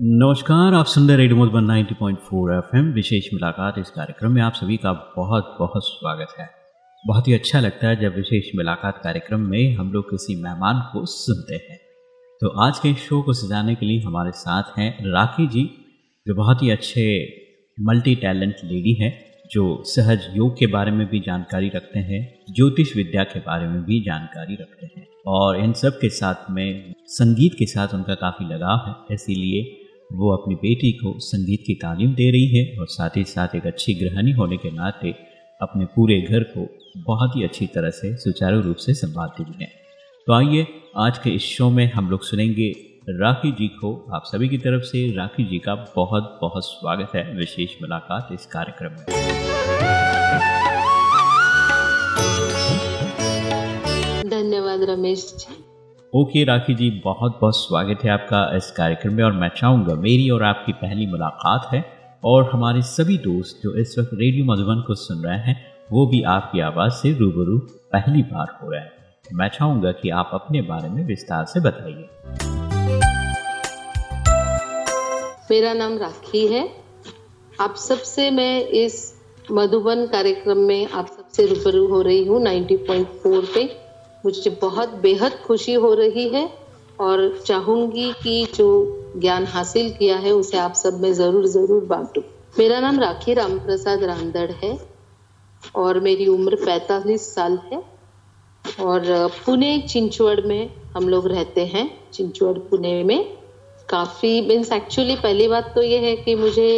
नमस्कार, आप सुन रहे रेडियो मधुबन 90.4 एफएम। विशेष मुलाकात इस कार्यक्रम में आप सभी का बहुत बहुत स्वागत है। बहुत ही अच्छा लगता है जब विशेष मुलाकात कार्यक्रम में हम लोग किसी मेहमान को सुनते हैं। तो आज के शो को सजाने के लिए हमारे साथ हैं राखी जी, जो बहुत ही अच्छे मल्टी टैलेंट लेडी हैं। जो सहज योग के बारे में भी जानकारी रखते हैं, ज्योतिष विद्या के बारे में भी जानकारी रखते हैं। और इन सब के साथ में संगीत के साथ उनका काफ़ी लगाव है, इसीलिए वो अपनी बेटी को संगीत की तालीम दे रही है और साथ ही साथ एक अच्छी गृहणी होने के नाते अपने पूरे घर को बहुत ही अच्छी तरह से सुचारू रूप से संभालती भी है। तो आइए, आज के इस शो में हम लोग सुनेंगे राखी जी को। आप सभी की तरफ़ से राखी जी का बहुत बहुत स्वागत है। विशेष मुलाकात इस कार्यक्रम में। धन्यवाद रमेश जी ओके राखी जी बहुत बहुत स्वागत है आपका इस कार्यक्रम में और मैं चाहूँगा मेरी और आपकी पहली मुलाकात है और हमारे सभी दोस्त जो इस वक्त रेडियो मधुबन को सुन रहे हैं वो भी आपकी आवाज़ से रूबरू पहली बार हो रहे हैं। मैं चाहूँगा कि आप अपने बारे में विस्तार से बताइए। मेरा नाम राखी है। आप सबसे मैं इस मधुबन कार्यक्रम में आप सबसे रूबरू हो रही हूँ 90.4 पे। मुझे बहुत बेहद खुशी हो रही है और चाहूँगी कि जो ज्ञान हासिल किया है, उसे आप सब में ज़रूर ज़रूर बांटू। मेरा नाम राखी राम प्रसाद रामदड़ है और मेरी उम्र 45 साल है और पुणे, चिंचवड़ में हम लोग रहते हैं, चिंचवड़, पुणे में। काफ़ी मीन्स एक्चुअली पहली बात तो ये है कि मुझे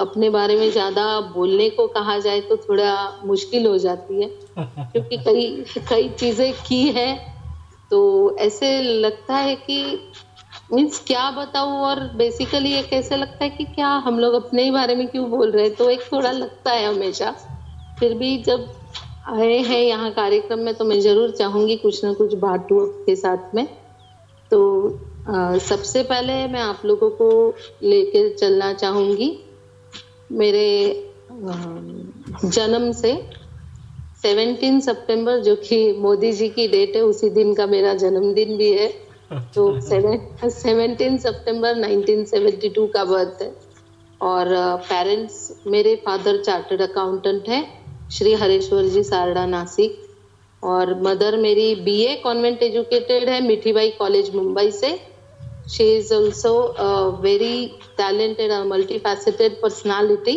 अपने बारे में ज़्यादा बोलने को कहा जाए तो थोड़ा मुश्किल हो जाती है क्योंकि कई कई चीज़ें की है। तो ऐसे लगता है कि मीन्स क्या बताऊँ और बेसिकली एक ऐसे लगता है कि क्या हम लोग अपने ही बारे में क्यों बोल रहे हैं? तो एक थोड़ा लगता है हमेशा। फिर भी जब आए हैं यहाँ कार्यक्रम में तो मैं ज़रूर चाहूँगी कुछ ना कुछ बांटू के साथ में। तो सबसे पहले मैं आप लोगों को लेकर चलना चाहूँगी। मेरे जन्म से 17 सितंबर, जो कि मोदी जी की डेट है, उसी दिन का मेरा जन्मदिन भी है। तो सेवेंटीन सितंबर 1972 का बर्थ है। और पेरेंट्स, मेरे फादर चार्टर्ड अकाउंटेंट है, श्री हरेश्वर जी सारड़ा नासिक। और मदर मेरी बीए कॉन्वेंट एजुकेटेड है, मिठीबाई कॉलेज मुंबई से। She is also a very talented and multifaceted personality.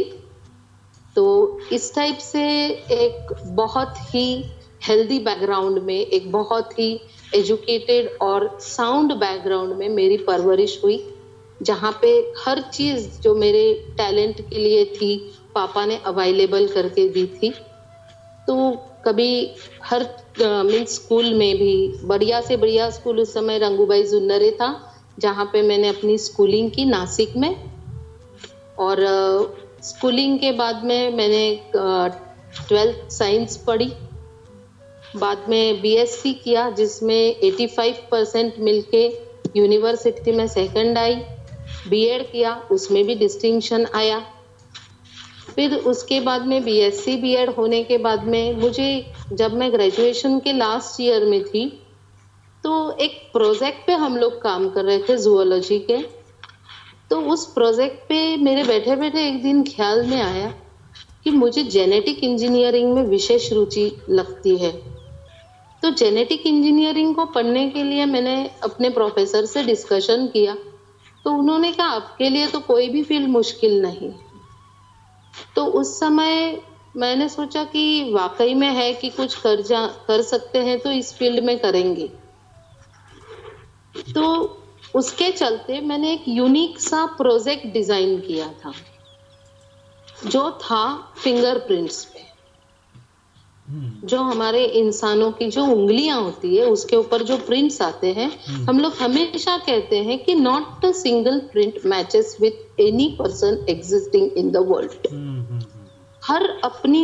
तो इस टाइप से एक बहुत ही हेल्दी बैकग्राउंड में, एक बहुत ही एजुकेटेड और साउंड बैकग्राउंड में मेरी परवरिश हुई, जहाँ पे हर चीज़ जो मेरे टैलेंट के लिए थी, पापा ने अवेलेबल करके दी थी। तो कभी हर मीन्स स्कूल में भी, बढ़िया से बढ़िया स्कूल उस समय रंगूबाई जुन्नरे था जहाँ पे मैंने अपनी स्कूलिंग की नासिक में। और स्कूलिंग के बाद में मैंने ट्वेल्थ साइंस पढ़ी। बाद में बीएससी किया, जिसमें 85 परसेंट मिलके यूनिवर्सिटी में सेकंड आई। बीएड किया, उसमें भी डिस्टिंक्शन आया। फिर उसके बाद में बीएससी बीएड होने के बाद में मुझे, जब मैं ग्रेजुएशन के लास्ट ईयर में थी तो एक प्रोजेक्ट पे हम लोग काम कर रहे थे जुअलॉजी के। तो उस प्रोजेक्ट पे मेरे बैठे बैठे एक दिन ख्याल में आया कि मुझे जेनेटिक इंजीनियरिंग में विशेष रुचि लगती है। तो जेनेटिक इंजीनियरिंग को पढ़ने के लिए मैंने अपने प्रोफेसर से डिस्कशन किया। तो उन्होंने कहा, आपके लिए तो कोई भी फ़ील्ड मुश्किल नहीं। तो उस समय मैंने सोचा कि वाकई में है कि कुछ कर जा, कर सकते हैं तो इस फ़ील्ड में करेंगे। तो उसके चलते मैंने एक यूनिक सा प्रोजेक्ट डिज़ाइन किया था जो था फिंगरप्रिंट्स पे। जो हमारे इंसानों की जो उंगलियाँ होती है उसके ऊपर जो प्रिंट्स आते हैं हम लोग हमेशा कहते हैं कि not a single print matches with any person existing in the world हर अपनी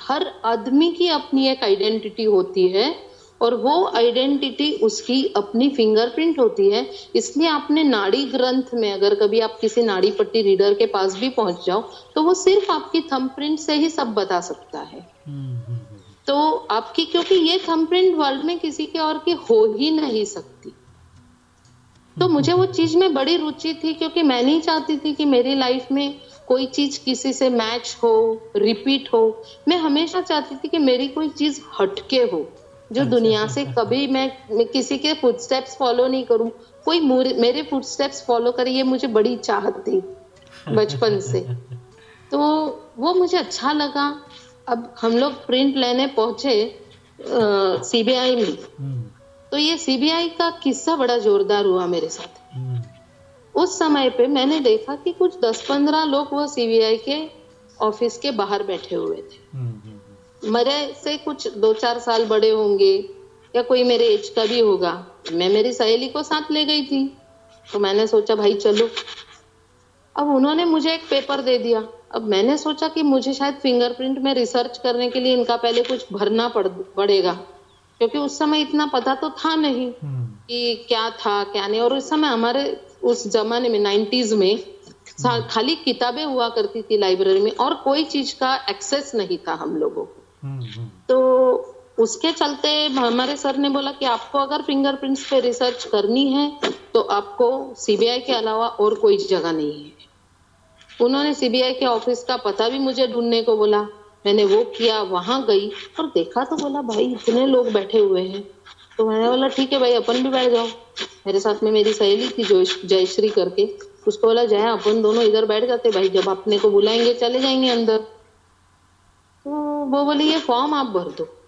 हर आदमी की अपनी एक आइडेंटिटी होती है और वो आइडेंटिटी उसकी अपनी फिंगरप्रिंट होती है। इसलिए आपने नाड़ी ग्रंथ में अगर कभी आप किसी नाड़ी पट्टी रीडर के पास भी पहुँच जाओ तो वो सिर्फ़ आपकी थंबप्रिंट से ही सब बता सकता है। तो आपकी, क्योंकि ये थंबप्रिंट वर्ल्ड में किसी के और की हो ही नहीं सकती। तो मुझे वो चीज़ में बड़ी रुचि थी, क्योंकि मैं नहीं चाहती थी कि मेरी लाइफ में कोई चीज़ किसी से मैच हो रिपीट हो। मैं हमेशा चाहती थी कि मेरी कोई चीज़ हटके हो। जो दुनिया से कभी मैं, मैं किसी के फुटस्टेप्स फॉलो नहीं करूँ। कोई मेरे फुटस्टेप्स फॉलो करे ये मुझे बड़ी चाहत थी बचपन से। तो वो मुझे अच्छा लगा। अब हम लोग प्रिंट लेने पहुँचे सीबीआई में। हम्म। तो ये सीबीआई का किस्सा बड़ा जोरदार हुआ मेरे साथ। हम्म। उस समय पे मैंने देखा कि कुछ दस पंद्रह लोग वो सीबीआई के ऑफ़िस के बाहर बैठे हुए थे। हम्म, मेरे से कुछ दो चार साल बड़े होंगे या कोई मेरे एज का भी होगा। मैं मेरी सहेली को साथ ले गई थी तो मैंने सोचा भाई चलो। अब उन्होंने मुझे एक पेपर दे दिया। अब मैंने सोचा कि मुझे शायद फिंगरप्रिंट में रिसर्च करने के लिए इनका पहले कुछ भरना पड़ पड़ेगा। क्योंकि उस समय इतना पता तो था नहीं हम्म। कि क्या था क्या नहीं। और उस समय हमारे उस जमाने में नाइन्टीज में हम्म। खाली किताबें हुआ करती थी लाइब्रेरी में और कोई चीज़ का एक्सेस नहीं था हम लोगों को। तो उसके चलते हमारे सर ने बोला कि आपको अगर फिंगरप्रिंट्स पे रिसर्च करनी है तो आपको सीबीआई के अलावा और कोई जगह नहीं है। उन्होंने सीबीआई के ऑफ़िस का पता भी मुझे ढूँढने को बोला। मैंने वो किया, वहाँ गई और देखा तो बोला, भाई, इतने लोग बैठे हुए हैं। तो मैंने बोला, ठीक है भाई, अपन भी बैठ जाओ। मेरे साथ में मेरी सहेली थी जयश्री करके। उसको बोला, जया, अपन दोनों इधर बैठ जाते भाई, जब अपने को बुलाएँगे, चले जाएँगे अंदर। वो बोली ये फॉर्म आप भर दो.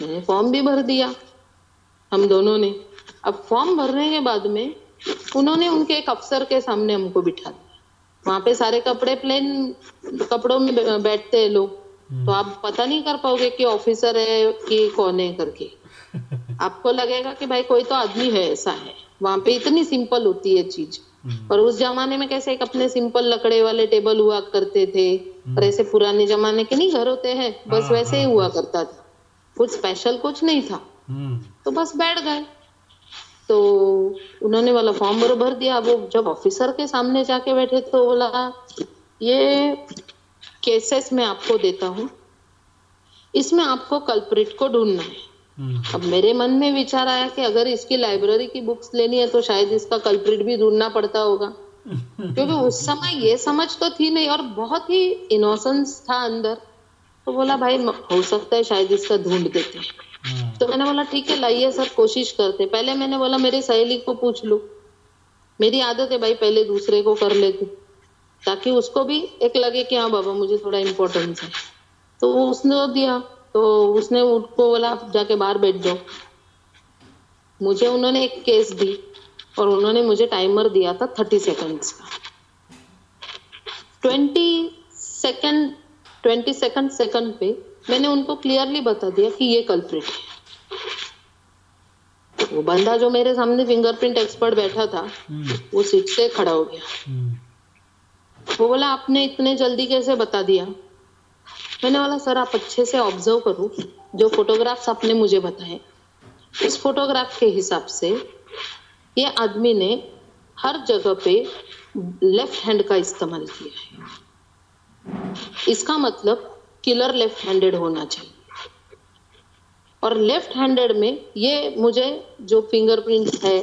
मैंने फॉर्म भी भर दिया हम दोनों ने। अब फॉर्म भरने के बाद में उन्होंने उनके एक अफसर के सामने हमको बिठा दिया। वहाँ पे सारे कपड़े प्लेन कपड़ों में बैठते हैं लोग। हम्म। तो आप पता नहीं कर पाओगे कि ऑफिसर है कि कौन है करके। आपको लगेगा कि भाई कोई तो आदमी है ऐसा है। वहाँ पे इतनी सिंपल होती है चीज़। हम्म। और उस जमाने में कैसे एक अपने सिंपल लकड़े वाले टेबल हुआ करते थे हम्म। और ऐसे पुराने जमाने के नहीं घर होते हैं बस हाँ, वैसे ही हाँ, हुआ। करता था कुछ स्पेशल कुछ नहीं था तो बस बैठ गए तो उन्होंने वाला फॉर्म भर भर दिया वो जब ऑफिसर के सामने जाके बैठे तो बोला ये केसेस में आपको देता हूँ इसमें आपको कल्प्रिट को ढूंढना है हम्म। अब मेरे मन में विचार आया कि अगर इसकी लाइब्रेरी की बुक्स लेनी है तो शायद इसका कल्प्रिट भी ढूंढना पड़ता होगा। क्योंकि उस समय ये समझ तो थी नहीं और बहुत ही इनोसेंस था अंदर। तो बोला भाई हो सकता है शायद इसका ढूंढ देते। हाँ। तो मैंने बोला ठीक है लाइए सर कोशिश करते। पहले मैंने बोला मेरी सहेली को पूछ लो। मेरी आदत है भाई पहले दूसरे को कर लेती ताकि उसको भी एक लगे कि हाँ बाबा मुझे थोड़ा इम्पोर्टेंस है। तो वो उसने दिया। तो उसने उनको बोला आप जाके बाहर बैठ जाओ। मुझे उन्होंने एक केस दी और उन्होंने मुझे टाइमर दिया था थर्टी सेकेंड्स का। Twenty second twenty second second पे मैंने उनको क्लियरली बता दिया कि ये कल्प्रिट है। वो बंदा जो मेरे सामने फिंगरप्रिंट एक्सपर्ट बैठा था हम्म। वो सीट से खड़ा हो गया। हम्म। वो बोला आपने इतने जल्दी कैसे बता दिया? मैंने बोला, सर, आप अच्छे से ऑब्ज़र्व करो जो फोटोग्राफ्स आपने मुझे बताए. इस फोटोग्राफ के हिसाब से ये आदमी ने हर जगह पे लेफ़्ट हैंड का इस्तेमाल किया है। इसका मतलब किलर लेफ़्ट हैंडेड होना चाहिए। और लेफ़्ट हैंडेड में ये मुझे जो फिंगरप्रिंट है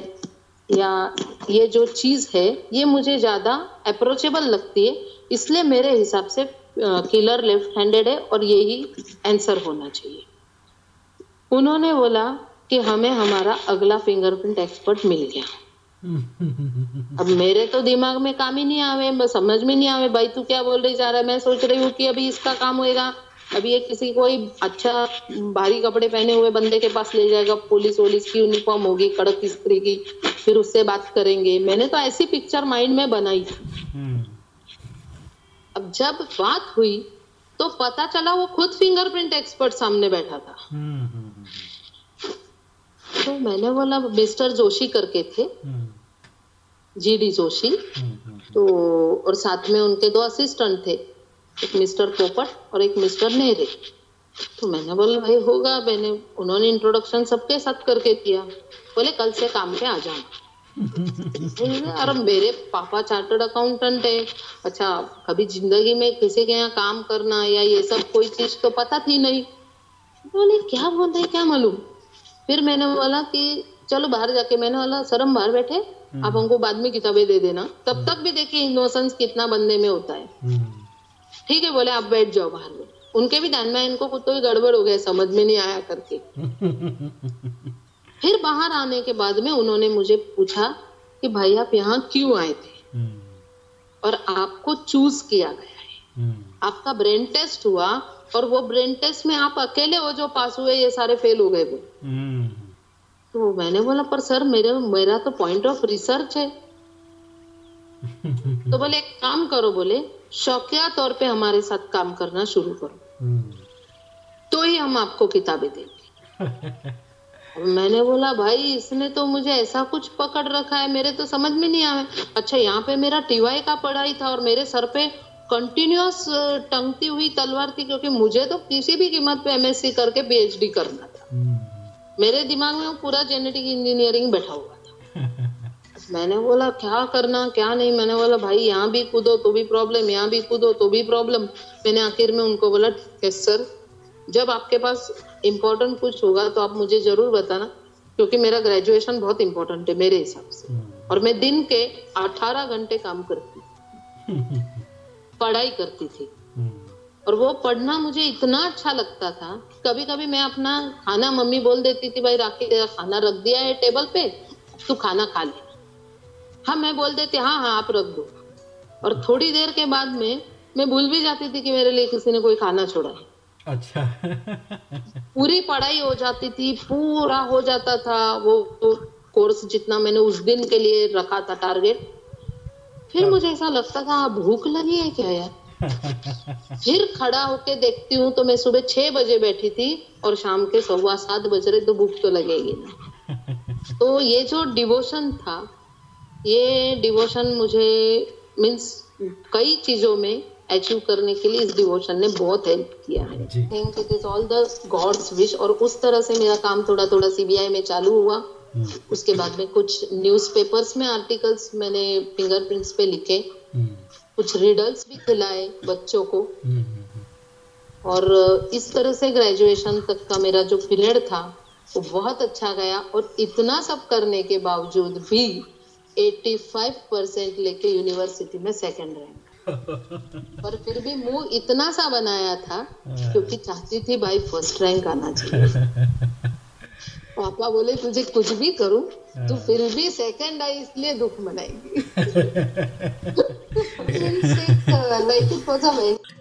या ये जो चीज़ है, ये मुझे ज़्यादा अप्रोचेबल लगती है, इसलिए मेरे हिसाब से किलर लेफ़्ट हैंडेड है और यही आंसर होना चाहिए। उन्होंने बोला कि हमें हमारा अगला फिंगरप्रिंट एक्सपर्ट मिल गया। अब मेरे तो दिमाग में काम ही नहीं आवे समझ में नहीं आवे, भाई तू क्या बोल रही, जा रहा है, मैं सोच रही हूँ कि अभी इसका काम होएगा। अभी ये किसी कोई अच्छा भारी कपड़े पहने हुए बंदे के पास ले जाएगा, पुलिस वोलिस की यूनिफॉर्म होगी, कड़क स्त्री की, फिर उससे बात करेंगे। मैंने तो ऐसी पिक्चर माइंड में बनाई। हम्म। अब जब बात हुई तो पता चला वो खुद फिंगरप्रिंट एक्सपर्ट सामने बैठा था। हम्म, हम्म, तो मैंने बोला मिस्टर जोशी करके थे। हम्म, जी डी जोशी। हम्म, हम्म, तो और साथ में उनके दो असिस्टेंट थे एक मिस्टर पोपट और एक मिस्टर नेहरे। तो मैंने बोला भाई होगा मैंने उन्होंने इंट्रोडक्शन सबके साथ करके किया। बोले कल से काम पे आ जाना। और मेरे पापा चार्टर्ड अकाउंटेंट है। अच्छा कभी ज़िंदगी में किसी के यहाँ काम करना या ये सब कोई चीज़ तो पता थी नहीं। बोले क्या बोल रहे क्या मालूम? फिर मैंने बोला कि चलो बाहर जाके मैंने बोला सर हम बाहर बैठे आप हमको बाद में किताबें दे देना। तब तक भी देखिए इनोसेंस कितना बंदे में होता है। हम्म, ठीक है बोले आप बैठ जाओ बाहर में। उनके भी ध्यान में इनको कुछ तो गड़बड़ हो गया समझ में नहीं आया करके। फिर बाहर आने के बाद में उन्होंने मुझे पूछा कि भाई आप यहाँ क्यों आए थे? हम्म, और आपको चूज़ किया गया है। हम्म, आपका ब्रेन टेस्ट हुआ और वो ब्रेन टेस्ट में आप अकेले हो जो पास हुए ये सारे फेल हो गए वो। हम्म, तो मैंने बोला पर सर मेरे मेरा तो पॉइंट ऑफ़ रिसर्च है। तो बोले एक काम करो बोले शौकिया तौर पे हमारे साथ काम करना शुरू करो। तो ही हम आपको किताबें देंगे। मैंने बोला भाई इसने तो मुझे ऐसा कुछ पकड़ रखा है मेरे तो समझ में नहीं आया। अच्छा यहाँ पे मेरा टीवाई का पढ़ाई था और मेरे सर पे कंटिन्यूस टंगती हुई तलवार थी क्योंकि मुझे तो किसी भी कीमत पे एमएससी करके पीएचडी करना था। हम्म, मेरे दिमाग में वो पूरा जेनेटिक इंजीनियरिंग बैठा हुआ था। मैंने बोला क्या करना क्या नहीं? मैंने बोला भाई यहाँ भी कूदो तो भी प्रॉब्लम यहाँ भी कूदो तो भी प्रॉब्लम मैंने आखिर में उनको बोला सर जब आपके पास इम्पोर्टेंट कुछ होगा तो आप मुझे ज़रूर बताना क्योंकि मेरा ग्रेजुएशन बहुत इम्पोर्टेंट है मेरे हिसाब से। और मैं दिन के 18 घंटे काम करती पढ़ाई करती थी। हम्म, और वो पढ़ना मुझे इतना अच्छा लगता था कभी कभी मैं अपना खाना मम्मी बोल देती थी भाई राखी तेरा खाना रख दिया है टेबल पे तू खाना खा ले। हाँ मैं बोल देती हाँ हाँ आप रख दो। और थोड़ी देर के बाद में मैं भूल भी जाती थी कि मेरे लिए किसी ने कोई खाना छोड़ा है। अच्छा। पूरी पढ़ाई हो जाती थी पूरा हो जाता था वो कोर्स जितना मैंने उस दिन के लिए रखा था टारगेट फिर मुझे ऐसा लगता था "हाँ, भूख लगी है क्या यार? फिर खड़ा होके देखती हूँ तो मैं सुबह छह बजे बैठी थी और शाम के सवा सात बज रहे तो भूख तो लगेगी ना। तो ये जो डिवोशन था ये डिवोशन मुझे मीन्स कई चीज़ों में अचीव करने के लिए इस डिवोशन ने बहुत हेल्प किया है। Think it is all the God's wish और उस तरह से मेरा काम थोड़ा थोड़ा सीबीआई में चालू हुआ। हम्म, उसके बाद में कुछ न्यूज़पेपर्स में आर्टिकल्स मैंने फिंगरप्रिंट्स पे लिखे। हम्म, कुछ रिडल्स भी खिलाए बच्चों को। हम्म, और इस तरह से ग्रेजुएशन तक का मेरा जो पीरियड था वो बहुत अच्छा गया और इतना सब करने के बावजूद भी 85 परसेंट लेके यूनिवर्सिटी में सेकंड रैंक पर फिर भी मुँह इतना सा बनाया था क्योंकि चाहती थी भाई फ़र्स्ट रैंक आना चाहिए। पापा बोले तुझे कुछ भी करूँ तू फिर भी सेकंड आई इसलिए दुख मनाएगी।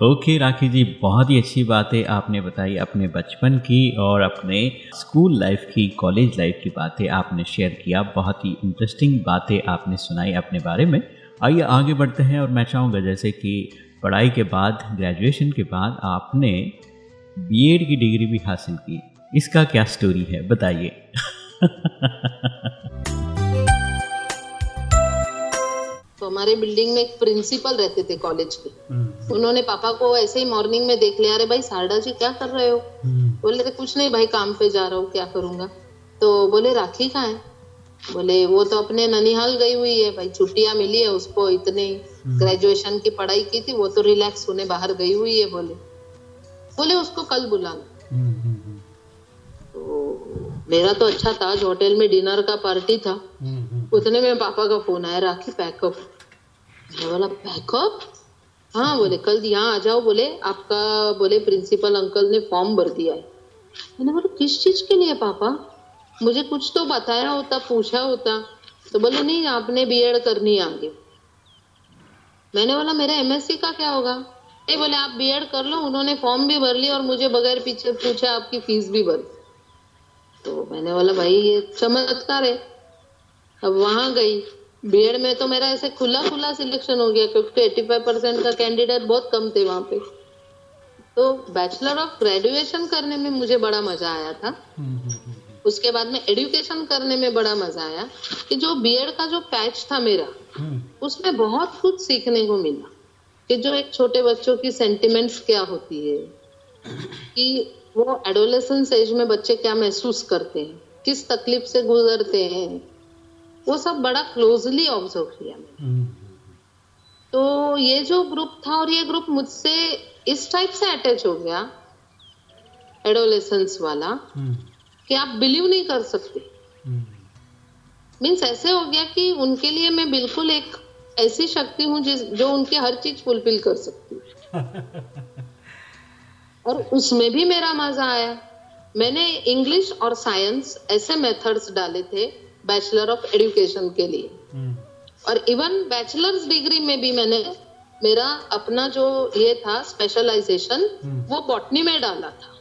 ओके राखी जी बहुत ही अच्छी बातें आपने बताई अपने बचपन की और अपने स्कूल लाइफ की कॉलेज लाइफ की बातें आपने शेयर किया। बहुत ही इंटरेस्टिंग बातें आपने सुनाई अपने बारे में। आइए आगे बढ़ते हैं और मैं चाहूँगा जैसे कि पढ़ाई के बाद ग्रेजुएशन के बाद आपने बीएड की डिग्री भी हासिल की। इसका क्या स्टोरी है बताइए। तो हमारे बिल्डिंग में एक प्रिंसिपल रहते थे कॉलेज के। हम्म, उन्होंने पापा को ऐसे ही मॉर्निंग में देख लिया अरे भाई सारदा जी क्या कर रहे हो? हम्म, बोले "अरे कुछ नहीं भाई काम पे जा रहा हूँ क्या करूँगा? तो बोले राखी कहाँ है? बोले वो तो अपने ननिहाल गई हुई है भाई छुट्टियाँ मिली है उसको इतने। ग्रेजुएशन की पढ़ाई की थी वो तो रिलैक्स होने बाहर गई हुई है बोले। बोले उसको कल बुलाना। हम्म, हम्म, तो मेरा तो अच्छा ताज होटल में डिनर का पार्टी था हम्म, हम्म, उतने में पापा का फ़ोन आया राखी पैकअप मैं बोला पैकअप हाँ बोले कल यहाँ आ जाओ बोले आपका बोले प्रिंसिपल अंकल ने फॉर्म भर दिया है। मैंने बोला किस चीज़ के लिए पापा? मुझे कुछ तो बताया होता पूछा होता। तो बोले नहीं आपने बीएड करनी है आगे। मैंने बोला मेरा एमएससी का क्या होगा? नहीं बोले आप बीएड कर लो उन्होंने फॉर्म भी भर लिया और मुझे बगैर पीछे पूछे आपकी फ़ीस भी भर। तो मैंने बोला भाई ये चमत्कार है। अब वहाँ गई। बीएड में तो मेरा ऐसे खुला खुला सिलेक्शन हो गया क्योंकि 85 परसेंट का कैंडिडेट बहुत कम थे वहाँ पे। तो बैचलर ऑफ़ ग्रेजुएशन करने में मुझे बड़ा मज़ा आया था। हम्म, हम्म, हम्म, उसके बाद में एडुकेशन करने में बड़ा मज़ा आया कि जो बीएड का जो पैच था मेरा हम्म, उसमें बहुत कुछ सीखने को मिला कि जो एक छोटे बच्चों की सेंटिमेंट्स क्या होती है कि वो एडोलेसेंस एज में बच्चे क्या महसूस करते हैं किस तकलीफ़ से गुजरते हैं वो सब बड़ा क्लोजली ऑब्ज़र्व किया मैंने। हम्म, तो ये जो ग्रुप था और ये ग्रुप मुझसे इस टाइप से अटैच हो गया एडोलेसेंस वाला हम्म, कि आप बिलीव नहीं कर सकते। मीन्स ऐसे हो गया कि उनके लिए मैं बिल्कुल एक ऐसी शक्ति हूँ जिस जो उनकी हर चीज़ फुलफिल कर सकती हूँ। और उसमें भी मेरा मज़ा आया। मैंने इंग्लिश और साइंस ऐसे मेथड्स डाले थे बैचलर ऑफ़ एजुकेशन के लिए। हम्म, और इवन बैचलर्स डिग्री में भी मैंने मेरा अपना जो ये था स्पेशलाइजेशन हम्म। वो बॉटनी में डाला था।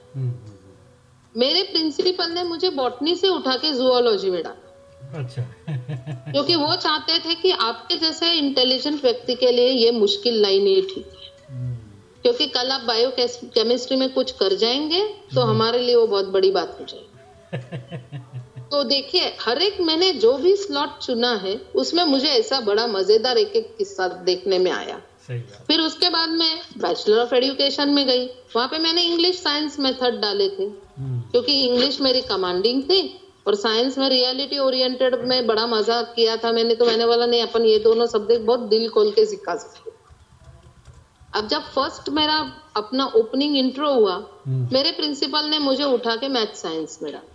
मेरे प्रिंसिपल ने मुझे बॉटनी से उठा के जूलॉजी में डाला। अच्छा। क्योंकि वो चाहते थे कि आपके जैसे इंटेलिजेंट व्यक्ति के लिए ये मुश्किल लाइन ही थी। हम्म, क्योंकि कल आप बायो केमिस्ट्री में कुछ कर जाएँगे तो हमारे लिए वो बहुत बड़ी बात हो जाएगी। तो देखिए हर एक मैंने जो भी स्लॉट चुना है उसमें मुझे ऐसा बड़ा मज़ेदार एक एक किस्सा देखने में आया। सही फिर उसके बाद मैं बैचलर ऑफ़ एजुकेशन में गई। वहाँ पे मैंने इंग्लिश साइंस मेथड डाले थे। हम्म, क्योंकि इंग्लिश मेरी कमांडिंग थी और साइंस में रियलिटी ओरिएंटेड में बड़ा मज़ा किया था मैंने तो मैंने बोला नहीं अपन ये दोनों सब्जेक्ट बहुत दिल खोल के सिखा सकते अब जब फ़र्स्ट मेरा अपना ओपनिंग इंट्रो हुआ हम्म, मेरे प्रिंसिपल ने मुझे उठा के मैथ साइंस में डाला।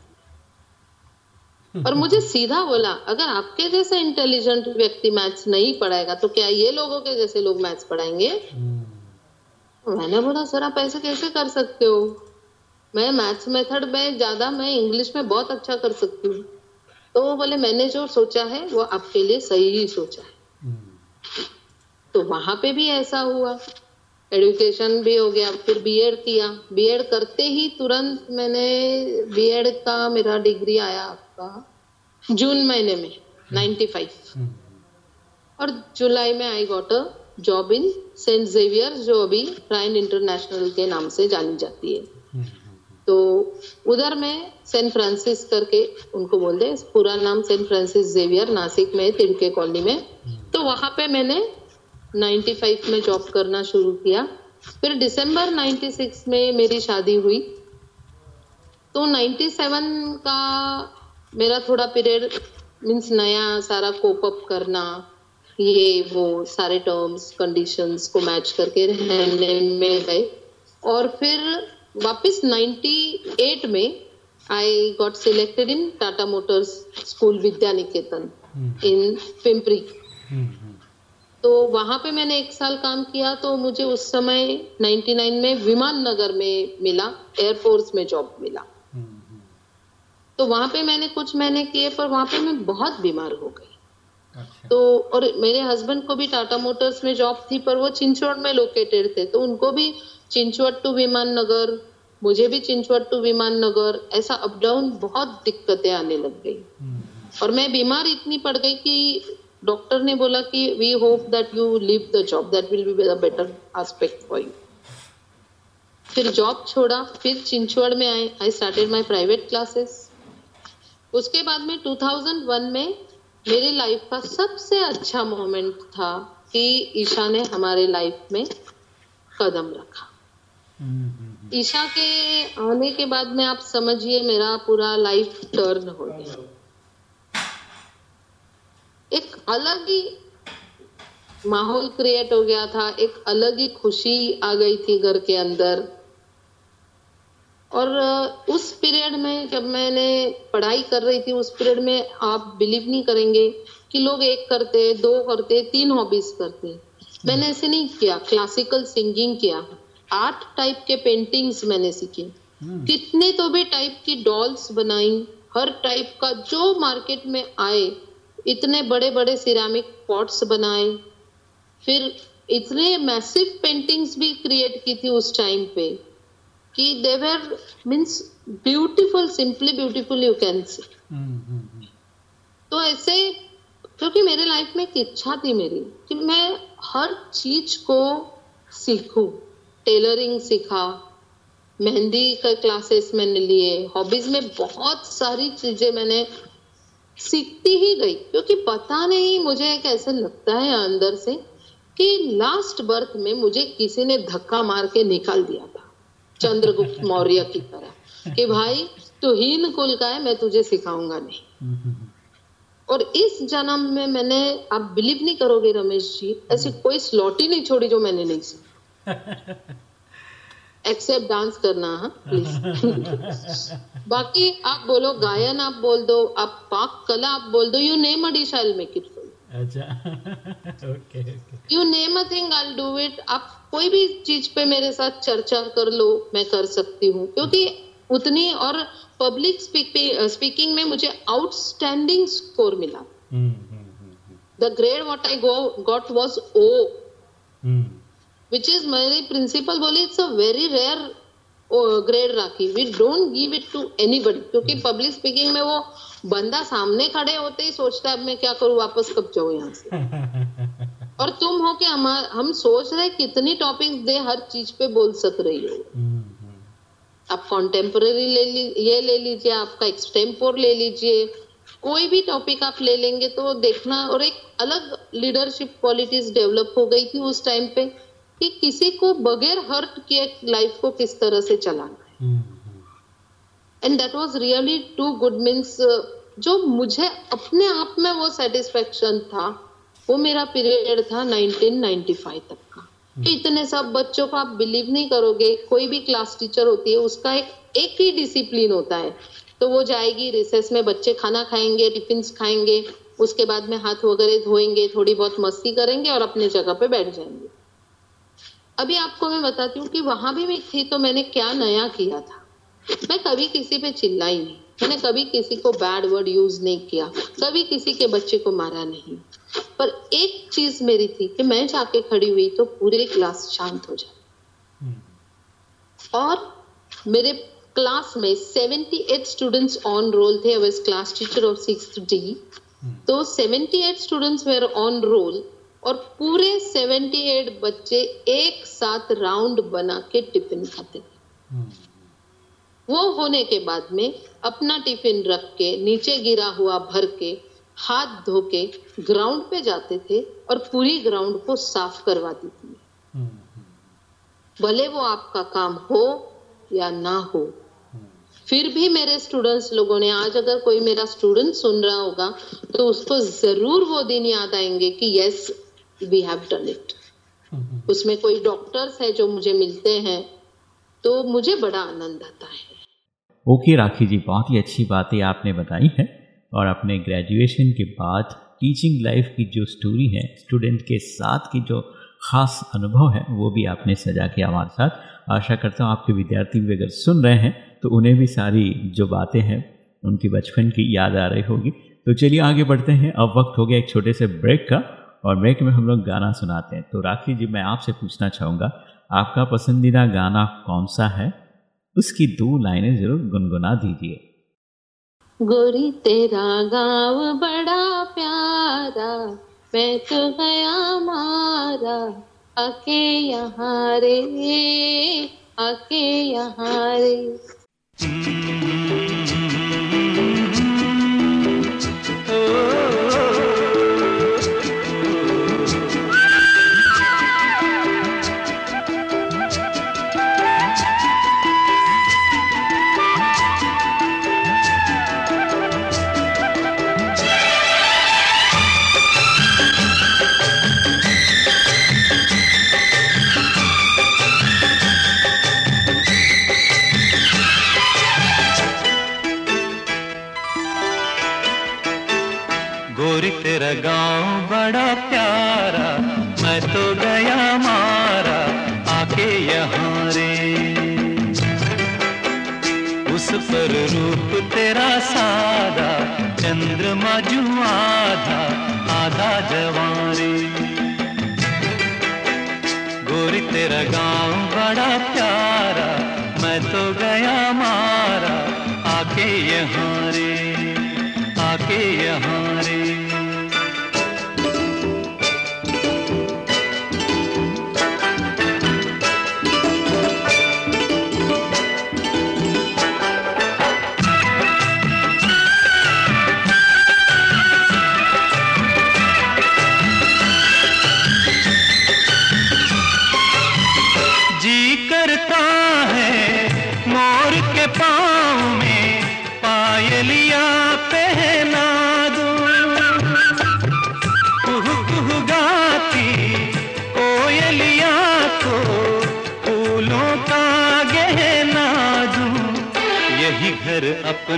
और मुझे सीधा बोला अगर आपके जैसे इंटेलिजेंट व्यक्ति मैथ्स नहीं पढ़ाएगा तो क्या ये लोगों के जैसे लोग मैथ्स पढ़ाएँगे? हम्म, मैंने बोला सर आप ऐसे कैसे कर सकते हो? मैं मैथ्स मेथड में ज़्यादा मैं इंग्लिश में बहुत अच्छा कर सकती हूँ। तो वो बोले मैंने जो सोचा है वो आपके लिए सही ही सोचा है। तो वहाँ पे भी ऐसा हुआ। एडुकेशन भी हो गया फिर बीएड किया। बीएड करते ही तुरंत मैंने बीएड का मेरा डिग्री आया आपका जून महीने में 95 हम्म, और जुलाई में I got a job in Saint Xavier जो अभी प्राइन इंटरनेशनल के नाम से जानी जाती है। तो उधर में सेंट फ्रांसिस करके उनको बोल दे, पूरा नाम सेंट फ्रांसिस जेवियर नासिक में तिड़के कॉलोनी में। तो वहाँ पे मैंने 95 में जॉब करना शुरू किया। फिर दिसंबर 96 में मेरी शादी हुई। तो 97 का मेरा थोड़ा पीरियड मीन्स नया सारा कोप अप करना, ये, वो, सारे टर्म्स कंडीशंस को मैच करके रहने में गए। और फिर वापस 98 में I got selected in Tata Motors school Vidya Niketan in Pimpri तो वहाँ पे मैंने एक साल काम किया तो मुझे उस समय 99 में विमान नगर में मिला एयरफोर्स में जॉब मिला। हम्म, हम्म, तो वहाँ पे मैंने कुछ महीने किए पर वहाँ पे मैं बहुत बीमार हो गई। अच्छा। तो और मेरे हस्बैंड को भी टाटा मोटर्स में जॉब थी पर वो चिंचवड़ में लोकेटेड थे तो उनको भी चिंचवड़ टू विमान नगर मुझे भी चिंचवट टू विमान नगर ऐसा अप डाउन बहुत दिक्कतें आने लग गई। हम्म, और मैं बीमार इतनी पड़ गई कि डॉक्टर ने बोला कि we hope that you leave the job that will be the better aspect for you फिर जॉब छोड़ा फिर चिंचवड़ में आए I started my private classes उसके बाद में 2001 में मेरी लाइफ का सबसे अच्छा मोमेंट था कि ईशा ने हमारे लाइफ में कदम रखा। ईशा के आने के बाद में आप समझिए मेरा पूरा लाइफ टर्न हो गया। एक अलग ही माहौल क्रिएट हो गया था, एक अलग ही खुशी आ गई थी घर के अंदर। और उस पीरियड में जब मैंने पढ़ाई कर रही थी, उस पीरियड में आप बिलीव नहीं करेंगे कि लोग एक करते, दो करते, तीन हॉबीज करते। मैंने ऐसे नहीं किया क्लासिकल सिंगिंग किया। आर्ट टाइप के पेंटिंग्स मैंने सीखी। हम्म, कितने तो भी टाइप की डॉल्स बनाई हर टाइप का जो मार्केट में आए इतने बड़े बड़े सिरामिक पॉट्स बनाए। फिर इतने मैसिव पेंटिंग्स भी क्रिएट की थी उस टाइम पे कि they were means beautiful simply beautiful you can say तो ऐसे क्योंकि मेरे लाइफ में एक इच्छा थी मेरी कि मैं हर चीज़ को सीखूं। टेलरिंग सीखा मेहंदी का क्लासेस मैंने लिए हॉबीज में बहुत सारी चीज़ें मैंने सीखती ही गई क्योंकि पता नहीं मुझे एक ऐसा लगता है अंदर से कि लास्ट बर्थ में मुझे किसी ने धक्का मार के निकाल दिया था चंद्रगुप्त मौर्य की तरह कि भाई तू हीन कुल का है मैं तुझे सिखाऊँगा नहीं। और इस जन्म में मैंने आप बिलीव नहीं करोगे रमेश जी ऐसी कोई स्लॉट ही नहीं छोड़ी जो मैंने नहीं सीखी। एक्सेप्ट डांस करना हाँ? प्लीज़ बाकी आप बोलो गायन आप बोल दो आप पाक कला आप बोल दो you name a dish I make it for अच्छा okay you name a thing I do it आप कोई भी चीज़ पे मेरे साथ चर्चा कर लो मैं कर सकती हूँ। क्योंकि उतनी और पब्लिक स्पीकिंग में मुझे आउटस्टैंडिंग स्कोर मिला। The grade what I got was O which is मेरी प्रिंसिपल बोली it's a very rare grade Rakhi. We don't give it to anybody क्योंकि पब्लिक स्पीकिंग में वो बंदा सामने खड़े होते ही सोचता है मैं क्या करूँ वापस कब जाऊँ यहाँ से? और तुम हो कि हम हम सोच रहे कितनी टॉपिक दे हर चीज़ पे बोल सक रही हो। आप कॉन्टेम्पररी ले ली ये ले लीजिए आपका एक्सटेम्पोर ले लीजिए कोई भी टॉपिक आप ले लेंगे तो देखना और एक अलग लीडरशिप क्वालिटीज डेवलप हो गई थी उस टाइम पे। कि किसी को बगैर हर्ट किए लाइफ को किस तरह से चलाना है। हम्म हम्म। And that was really too good means जो मुझे अपने आप में वो सेटिस्फेक्शन था वो मेरा पीरियड था 1995 तक का। कि इतने सब बच्चों को आप बिलीव नहीं करोगे कोई भी क्लास टीचर होती है उसका एक एक ही डिसिप्लिन होता है। तो वो जाएगी रिसेस में बच्चे खाना खाएँगे टिफ़िन खाएँगे उसके बाद में हाथ वगैरह धोएँगे थोड़ी बहुत मस्ती करेंगे और अपने जगह पे बैठ जाएँगे। अभी आपको मैं बताती हूँ कि वहाँ भी मैं थी तो मैंने क्या नया किया था। मैं कभी किसी पे चिल्लाई नहीं। मैंने कभी किसी को बैड वर्ड यूज़ नहीं किया। कभी किसी के बच्चे को मारा नहीं। पर एक चीज़ मेरी थी कि मैं जाके खड़ी हुई तो पूरी क्लास शांत हो जाए और मेरे क्लास में 78 स्टूडेंट्स ऑन रोल थे। I class teacher of six D तो 78 स्टूडेंट्स वेर ऑन रोल और पूरे 78 बच्चे एक साथ राउंड बना के टिफ़िन खाते थे। वो होने के बाद में अपना टिफ़िन रख के, नीचे गिरा हुआ भर के, हाथ धो के ग्राउंड पे जाते थे और पूरी ग्राउंड को साफ़ करवाती थी। भले वो आपका काम हो या ना हो। फिर भी मेरे स्टूडेंट्स लोगों ने, आज अगर कोई मेरा स्टूडेंट सुन रहा होगा तो उसको ज़रूर वो दिन याद आएँगे कि yes we have done it उसमें कोई डॉक्टर्स है जो मुझे मिलते हैं तो मुझे बड़ा आनंद आता है। ओके राखी जी बहुत ही अच्छी बातें आपने बताई है और अपने ग्रेजुएशन के बाद टीचिंग लाइफ की जो स्टोरी है स्टूडेंट के साथ की जो ख़ास अनुभव है वो भी आपने सजा किया हमारे साथ। आशा करता हूँ आपके विद्यार्थी भी अगर सुन रहे हैं तो उन्हें भी सारी जो बातें हैं उनकी बचपन की याद आ रही होगी। तो चलिए आगे बढ़ते हैं। अब वक्त हो गया एक छोटे से ब्रेक का। और ब्रेक में हम लोग गाना सुनाते हैं। तो राखी जी मैं आपसे पूछना चाहूँगा आपका पसंदीदा गाना कौन सा है? उसकी दो लाइनें ज़रूर गुनगुना दीजिए। गोरी तेरा गाँव बड़ा प्यारा मैं तो गया मारा आके यहाँ रे आके यहाँ रे। गोरी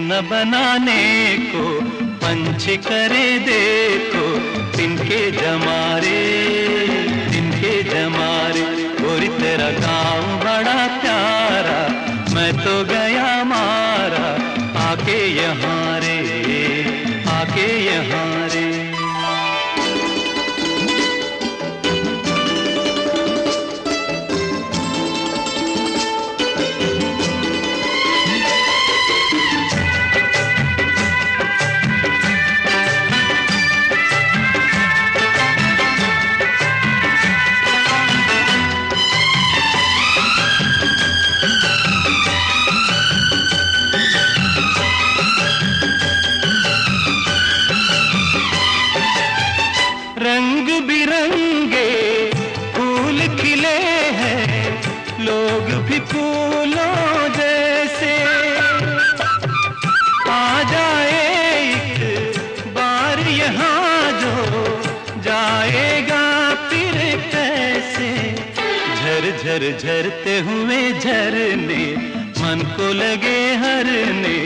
अपना बनाने को, पंच करे देखो तिनके जमारे तिनके जमारे। गोरी तेरा गाँव बड़ा प्यारा, मैं तो गया मारा, आके यहाँ रे, आके यहाँ झरने, मन को लगे हरने,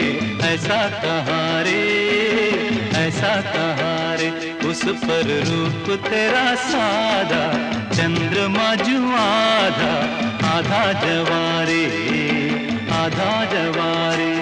ऐसा कहाँ रे, ऐसा कहाँ रे, उस पर रूप तेरा सादा चंद्रमा जू आधा आधा जवारे आधा जवारे।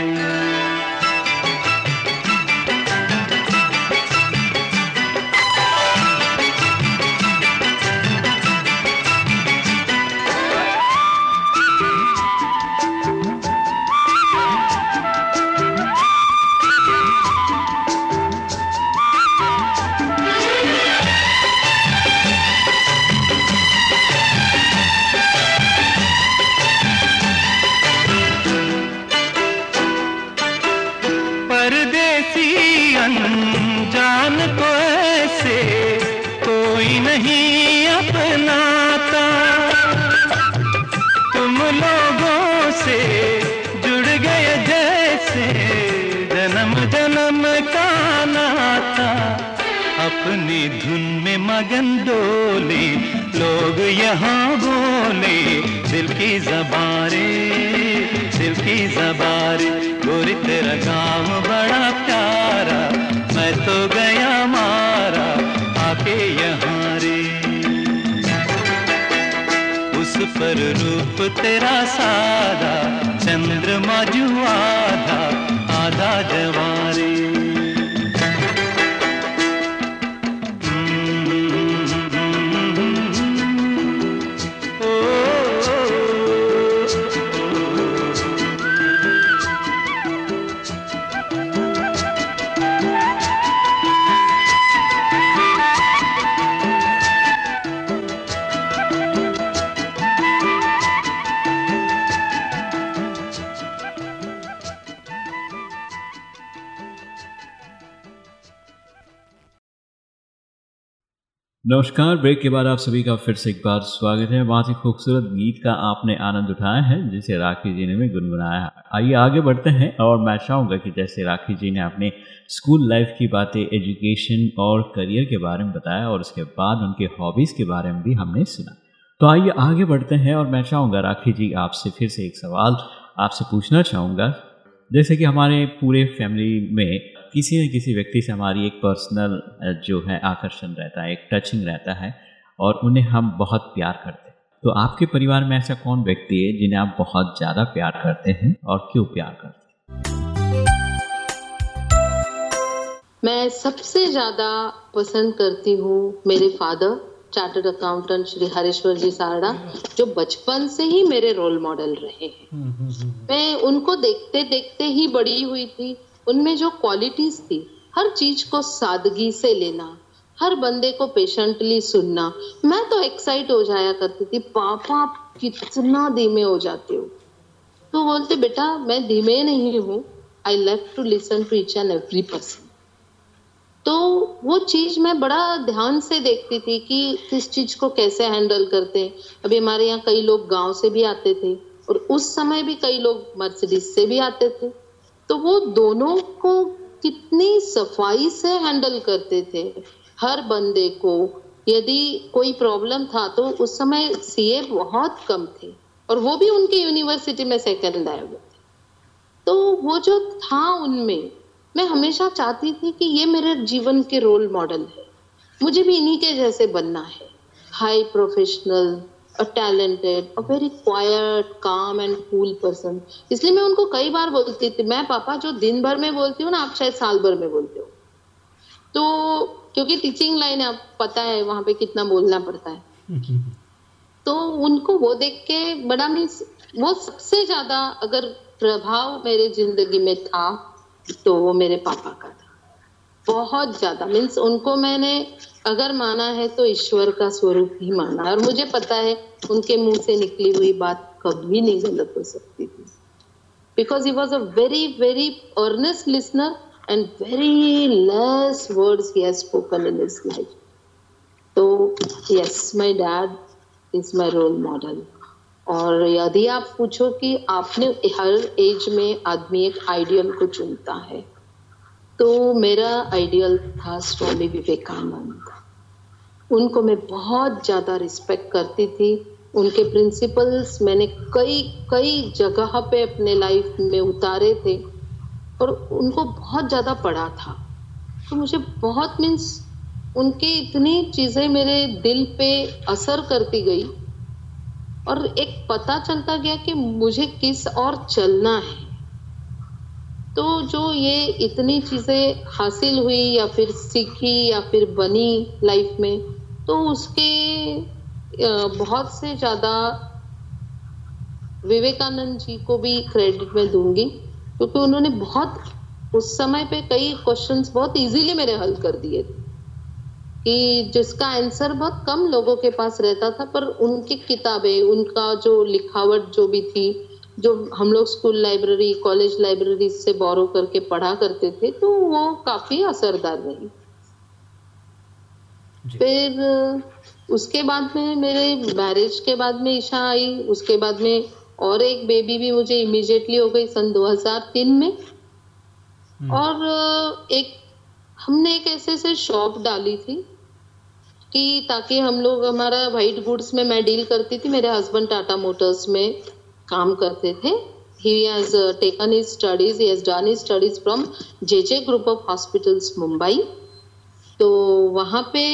नमस्कार, ब्रेक के बाद आप सभी का फिर से एक बार स्वागत है। बहुत ही खूबसूरत गीत का आपने आनंद उठाया है, जिसे राखी जी ने भी गुनगुनाया आइए आगे बढ़ते हैं और मैं चाहूँगा कि जैसे राखी जी ने अपने स्कूल लाइफ की बातें, एजुकेशन और करियर के बारे में बताया और उसके बाद उनके हॉबीज़ के बारे में भी हमने सुना। तो आइए आगे बढ़ते हैं और मैं चाहूँगा राखी जी आपसे फिर से एक सवाल आपसे पूछना चाहूँगा। जैसे कि हमारे पूरे फैमिली में किसी न किसी व्यक्ति से हमारी एक पर्सनल जो है आकर्षण रहता है एक टचिंग रहता है और उन्हें हम बहुत प्यार करते हैं। तो आपके परिवार में ऐसा कौन व्यक्ति है जिन्हें आप बहुत ज़्यादा प्यार करते हैं और क्यों प्यार करते हैं? मैं सबसे ज़्यादा पसंद करती हूँ मेरे father chartered accountant Shri Hareshwar ji Sarda जो बचपन से ही मेरे रोल मॉडल रहे हैं। मैं उनको देखते देखते ही बड़ी हुई थी उनमें जो क्वालिटीज थी, हर चीज़ को सादगी से लेना, हर बंदे को पेशेंटली सुनना, मैं तो एक्साइट हो जाया करती थी, पापा कितना धीमे हो जाते हो? तो बोलते, बेटा, मैं धीमे नहीं हूँ I love to listen to each and every person तो वो चीज़ मैं बड़ा ध्यान से देखती थी कि किस चीज़ को कैसे हैंडल करते हैं। अभी हमारे यहाँ कई लोग गाँव से भी आते थे और उस समय भी कई लोग मर्सिडीज से भी आते थे। तो वो दोनों को कितनी सफ़ाई से हैंडल करते थे। हर बंदे को यदि कोई प्रॉब्लम था तो उस समय सीए बहुत कम थे और वो भी उनके यूनिवर्सिटी में सेकंड आए हुए थे। तो वो जो था उनमें, मैं हमेशा चाहती थी कि ये मेरे जीवन के रोल मॉडल है। मुझे भी इन्हीं के जैसे बनना है। High professional a talented a very quiet calm and cool person इसलिए मैं उनको कई बार बोलती थी मैं पापा जो दिन भर में बोलती हूँ ना आप शायद साल भर में बोलते हो। तो क्योंकि टीचिंग लाइन आप पता है वहाँ पे कितना बोलना पड़ता है। तो उनको वो देख के बड़ा मीन्स वो सबसे ज़्यादा अगर प्रभाव मेरे ज़िंदगी में था तो वो मेरे पापा का था। बहुत ज़्यादा। मीन्स उनको मैंने, अगर माना है तो ईश्वर का स्वरूप ही माना। और मुझे पता है, उनके मुँह से निकली हुई बात कभी नहीं गलत हो सकती थी। Because he was a very very earnest listener and very less has spoken in his life तो yes my dad is my role model और यदि आप पूछो कि आपने हर एज में आदमी एक आइडियल को चुनता है तो मेरा आइडियल था स्वामी विवेकानंद उनको मैं बहुत ज़्यादा रिस्पेक्ट करती थी। उनके प्रिंसिपल्स मैंने कई कई जगह पे अपने लाइफ में उतारे थे और उनको बहुत ज़्यादा पढ़ा था। तो मुझे बहुत मीन्स उनके इतनी चीज़ें मेरे दिल पे असर करती गई और एक पता चलता गया कि मुझे किस और चलना है। तो जो ये इतनी चीज़ें हासिल हुई या फिर सीखी या फिर बनी लाइफ में तो उसके बहुत से ज़्यादा विवेकानंद जी को भी क्रेडिट में दूँगी, क्योंकि उन्होंने बहुत, उस समय पे कई क्वेश्चंस बहुत इजीली मेरे हल कर दिए कि जिसका आंसर बहुत कम लोगों के पास रहता था, पर उनकी किताबें, उनका जो लिखावट जो भी थी जो हम लोग स्कूल लाइब्रेरी कॉलेज लाइब्रेरी से बोरो करके पढ़ा करते थे तो वो काफ़ी असरदार रही। फिर उसके बाद में मेरे मैरिज के बाद में ईशा आई उसके बाद में और एक बेबी भी मुझे इमिजिएटली हो गई सन 2003 में। हम्म। और एक हमने एक ऐसे से शॉप डाली थी कि ताकि हम लोग हमारा वाइट गुड्स में मैं डील करती थी मेरे हस्बैंड टाटा मोटर्स में। काम करते थे। He has uh, taken his studies he has done his studies from JJ group of hospitals Mumbai तो वहाँ पे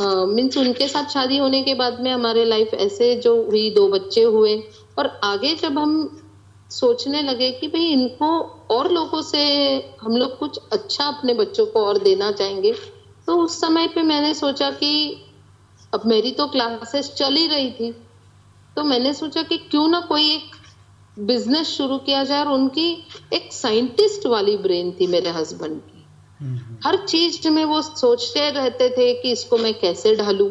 मीन्स uh, उनके साथ शादी होने के बाद में हमारे लाइफ ऐसे जो हुई दो बच्चे हुए और आगे जब हम सोचने लगे कि भाई इनको और लोगों से हम लोग कुछ अच्छा अपने बच्चों को और देना चाहेंगे तो उस समय पे मैंने सोचा कि अब मेरी तो क्लासेस चल ही रही थी। तो मैंने सोचा कि क्यों ना कोई एक बिज़नेस शुरू किया जाए और उनकी एक साइंटिस्ट वाली ब्रेन थी मेरे हस्बैंड की। हर चीज़ में वो सोचते रहते थे कि इसको मैं कैसे ढालू।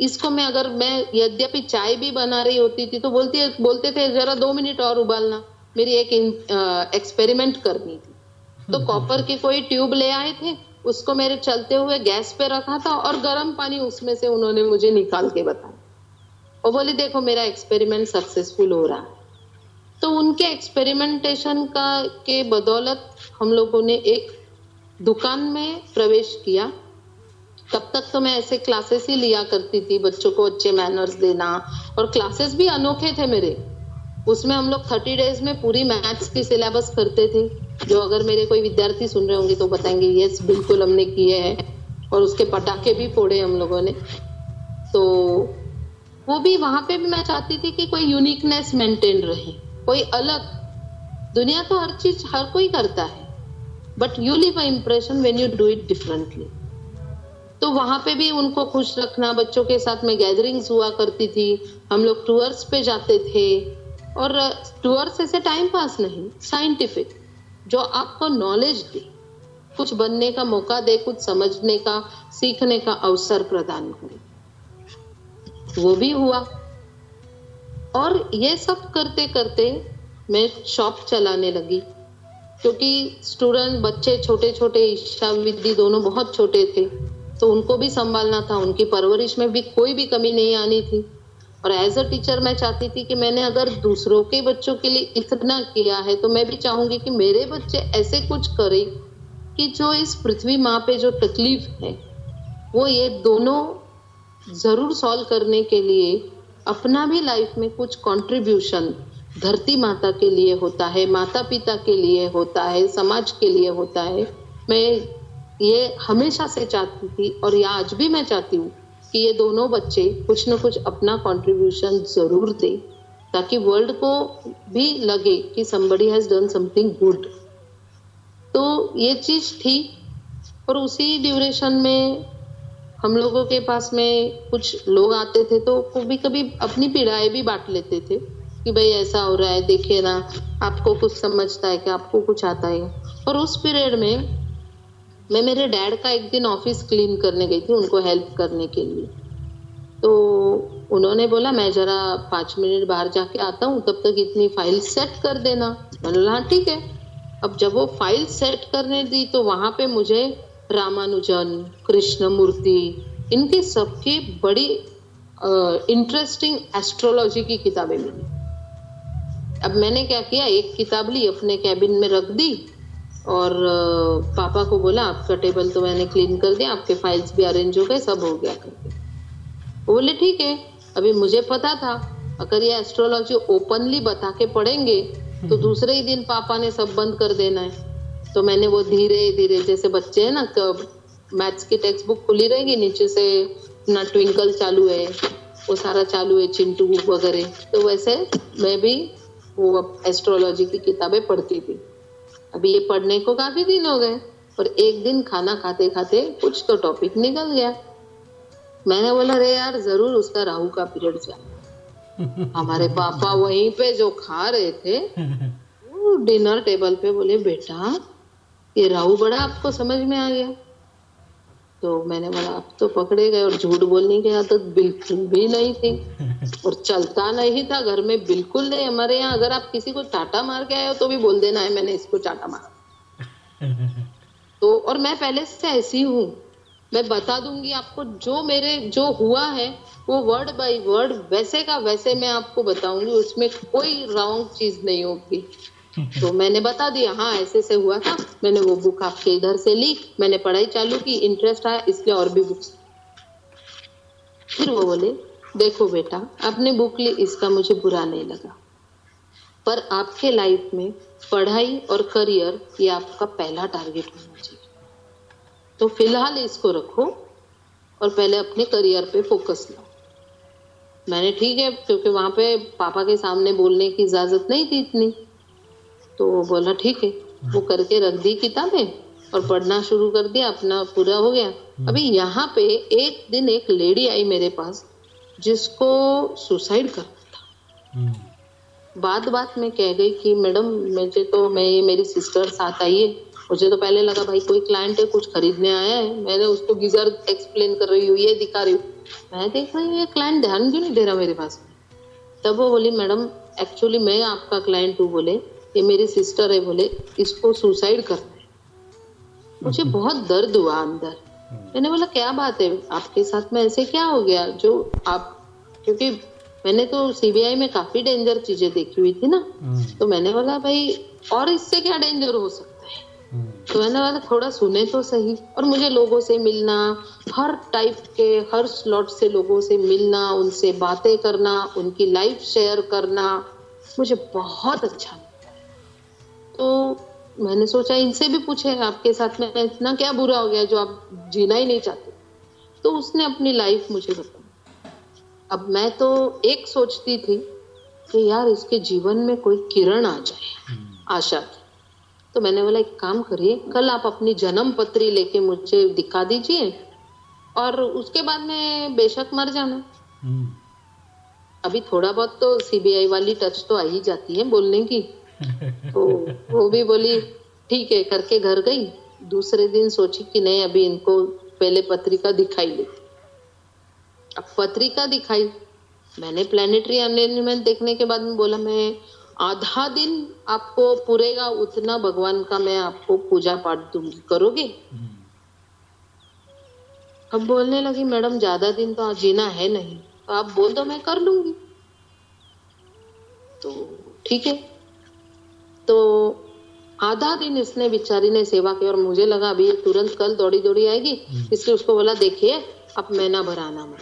इसको मैं अगर मैं यद्यपि चाय भी बना रही होती थी तो बोलती बोलते थे जरा दो मिनट और उबालना। मेरी एक एक्सपेरिमेंट करनी थी। तो कॉपर की कोई ट्यूब ले आए थे उसको मेरे चलते हुए गैस पे रखा था और गर्म पानी उसमें से उन्होंने मुझे निकाल के बताया। वो बोली, देखो, मेरा एक्सपेरिमेंट सक्सेसफुल हो रहा है। तो उनके एक्सपेरिमेंटेशन का, के बदौलत हम लोगों ने एक दुकान में प्रवेश किया। तब तक तो मैं ऐसे क्लासेस ही लिया करती थी, बच्चों को अच्छे मैनर्स देना। और क्लासेस भी अनोखे थे मेरे। उसमें हम लोग थर्टी डेज़ में पूरी मैथ्स की सिलेबस करते थे। जो अगर मेरे कोई विद्यार्थी सुन रहे होंगे तो बताएँगे यस बिल्कुल हमने किए हैं। और उसके पटाखे भी फोड़े हम लोगों ने। तो वो भी वहाँ पे भी मैं चाहती थी कि कोई यूनिकनेस मेंटेन रहे। कोई अलग। दुनिया तो हर चीज़, हर कोई करता है। But you leave a impression when you do it differently तो वहाँ पे भी उनको खुश रखना, बच्चों के साथ में गैदरिंग्स हुआ करती थी। हम लोग टूर्स पे जाते थे। और टूर्स ऐसे टाइम पास नहीं साइंटिफिक जो आपको नॉलेज दे। कुछ बनने का मौका दे, कुछ समझने का, सीखने का अवसर प्रदान करे। वो भी हुआ। और ये सब करते करते मैं शॉप चलाने लगी, क्योंकि स्टूडेंट बच्चे छोटे छोटे, ईशा विद्धि दोनों बहुत छोटे थे तो उनको भी संभालना था। उनकी परवरिश में भी कोई भी कमी नहीं आनी थी। और एज अ टीचर मैं चाहती थी कि मैंने अगर दूसरों के बच्चों के लिए इतना किया है तो मैं भी चाहूँगी कि मेरे बच्चे ऐसे कुछ करें कि जो इस पृथ्वी माँ पे जो तकलीफ़ है, वो ये दोनों ज़रूर सॉल्व करने के लिए अपना भी लाइफ में कुछ कंट्रीब्यूशन धरती माता के लिए होता है माता पिता के लिए होता है, समाज के लिए होता है। मैं ये हमेशा से चाहती थी और ये आज भी मैं चाहती हूँ कि ये दोनों बच्चे कुछ ना कुछ अपना कंट्रीब्यूशन ज़रूर दे, ताकि वर्ल्ड को भी लगे कि somebody has done something good तो ये चीज़ थी और उसी ड्यूरेशन में हम लोगों के पास में कुछ लोग आते थे तो कभी कभी अपनी पीड़ाएँ भी बांट लेते थे कि भाई ऐसा हो रहा है, देखिए ना, आपको कुछ समझता है कि आपको कुछ आता है। और उस पीरियड में मैं मेरे डैड का एक दिन ऑफ़िस क्लीन करने गई थी उनको हेल्प करने के लिए। तो उन्होंने बोला, मैं जरा पाँच मिनट बाहर जाके आता हूँ, तब तक इतनी फ़ाइल सेट कर देना। मैंने बोला हाँ ठीक है। अब जब वो फ़ाइल सेट करने दी तो वहाँ पे मुझे रामानुजन कृष्ण मूर्ति इनके सबके बड़ी इंटरेस्टिंग एस्ट्रोलॉजी की किताबें मिली। अब मैंने क्या किया एक किताब ली अपने कैबिन में रख दी और पापा को बोला आपका टेबल तो मैंने क्लीन कर दिया आपके फाइल्स भी अरेंज हो गए सब हो गया करके बोले ठीक है अभी मुझे पता था अगर ये एस्ट्रोलॉजी ओपनली बता के पढ़ेंगे तो दूसरे ही दिन पापा ने सब बंद कर देना है। तो मैंने वो धीरे धीरे जैसे बच्चे हैं ना मैथ्स की टेक्स्ट बुक खुली रहेगी नीचे से ना ट्विंकल चालू है वो सारा चालू है चिंटू वगैरह। तो वैसे मैं भी वो एस्ट्रोलॉजी की किताबें पढ़ती थी। अभी ये पढ़ने को काफ़ी दिन हो गए और एक दिन खाना खाते खाते कुछ तो टॉपिक निकल गया। मैंने बोला रे यार ज़रूर उसका राहु का पीरियड चला हमारे पापा वहीं पे जो खा रहे थे वो डिनर टेबल पे बोले बेटा ये राहु बड़ा आपको समझ में आ गया। तो मैंने बोला आप तो पकड़े गए और झूठ बोलने की आदत तो बिल्कुल भी नहीं थी। और चलता नहीं था घर में बिल्कुल नहीं। हमारे यहाँ अगर आप किसी को चाटा मार के आए हो तो भी बोल देना है मैंने इसको चाटा मारा। तो और मैं पहले से ऐसी हूँ। मैं बता दूँगी आपको जो मेरे जो हुआ है वो वर्ड बाय वर्ड वैसे का वैसे मैं आपको बताऊँगी उसमें कोई रॉन्ग चीज़ नहीं होगी। तो मैंने बता दिया हाँ ऐसे से हुआ था। मैंने वो बुक आपके इधर से ली। मैंने पढ़ाई चालू की इंटरेस्ट आया, इसलिए और भी बुक्स फिर वो बोले, देखो बेटा, आपने बुक ली, इसका मुझे बुरा नहीं लगा। पर आपके लाइफ में पढ़ाई और करियर ये आपका पहला टारगेट होना चाहिए तो फ़िलहाल इसको रखो और पहले अपने करियर पे फोकस लो मैंने, ठीक है, क्योंकि वहाँ पे पापा के सामने बोलने की इजाज़त नहीं थी इतनी। तो वो बोला ठीक है। वो करके रख दी किताबें और पढ़ना शुरू कर दिया अपना पूरा हो गया। अभी यहाँ पे एक दिन एक लेडी आई मेरे पास जिसको सुसाइड करना था। बात बात में कह गई कि मैडम मुझे तो मैं ये मेरी सिस्टर साथ आई है। मुझे तो पहले लगा भाई कोई क्लाइंट है कुछ खरीदने आया है। मैंने उसको गीजर एक्सप्लेन कर रही हूँ ये दिखा रही हूँ। मैं देख रही हूँ ये क्लाइंट ध्यान क्यों नहीं दे रहा मेरे पास? तब वो बोली मैडम एक्चुअली मैं आपका क्लाइंट हूँ बोले। ये मेरी सिस्टर है बोले इसको सुसाइड करना है मुझे बहुत दर्द हुआ अंदर। मैंने बोला क्या बात है? आपके साथ में ऐसे क्या हो गया? जो आप क्योंकि मैंने तो सीबीआई में काफ़ी डेंजर चीज़ें देखी हुई थी ना। तो मैंने बोला भाई और इससे क्या डेंजर हो सकता है? तो मैंने बोला थोड़ा सुने तो सही। और मुझे लोगों से मिलना हर टाइप के हर स्लॉट से लोगों से मिलना उनसे बातें करना उनकी लाइफ शेयर करना मुझे बहुत अच्छा तो मैंने सोचा इनसे भी पूछे आपके साथ में इतना क्या बुरा हो गया जो आप जीना ही नहीं चाहते? तो उसने अपनी लाइफ मुझे बताई। अब मैं तो एक सोचती थी कि यार इसके जीवन में कोई किरण आ जाए आशा की। तो मैंने बोला एक काम करिए कल आप अपनी जन्म पत्री लेके मुझे दिखा दीजिए और उसके बाद में बेशक मर जाना। अभी थोड़ा बहुत तो सीबीआई वाली टच तो आ ही जाती है बोलने की। तो वो भी बोली ठीक है करके घर गई। दूसरे दिन सोची कि नहीं अभी इनको पहले पत्रिका दिखाई लेती अब पत्रिका दिखाई। मैंने प्लानिटरी अरेंजमेंट देखने के बाद में बोला मैं आधा दिन आपको पूरेगा उतना भगवान का मैं आपको पूजा पाठ दूँगी। करोगे? अब बोलने लगी मैडम ज़्यादा दिन तो जीना है नहीं। तो आप बोल दो मैं कर लूँगी। तो ठीक है। तो आधा दिन इसने बिचारी ने सेवा की और मुझे लगा अभी ये तुरंत कल दौड़ी दौड़ी आएगी इसलिए उसको बोला देखिए अब महीना भर आना मत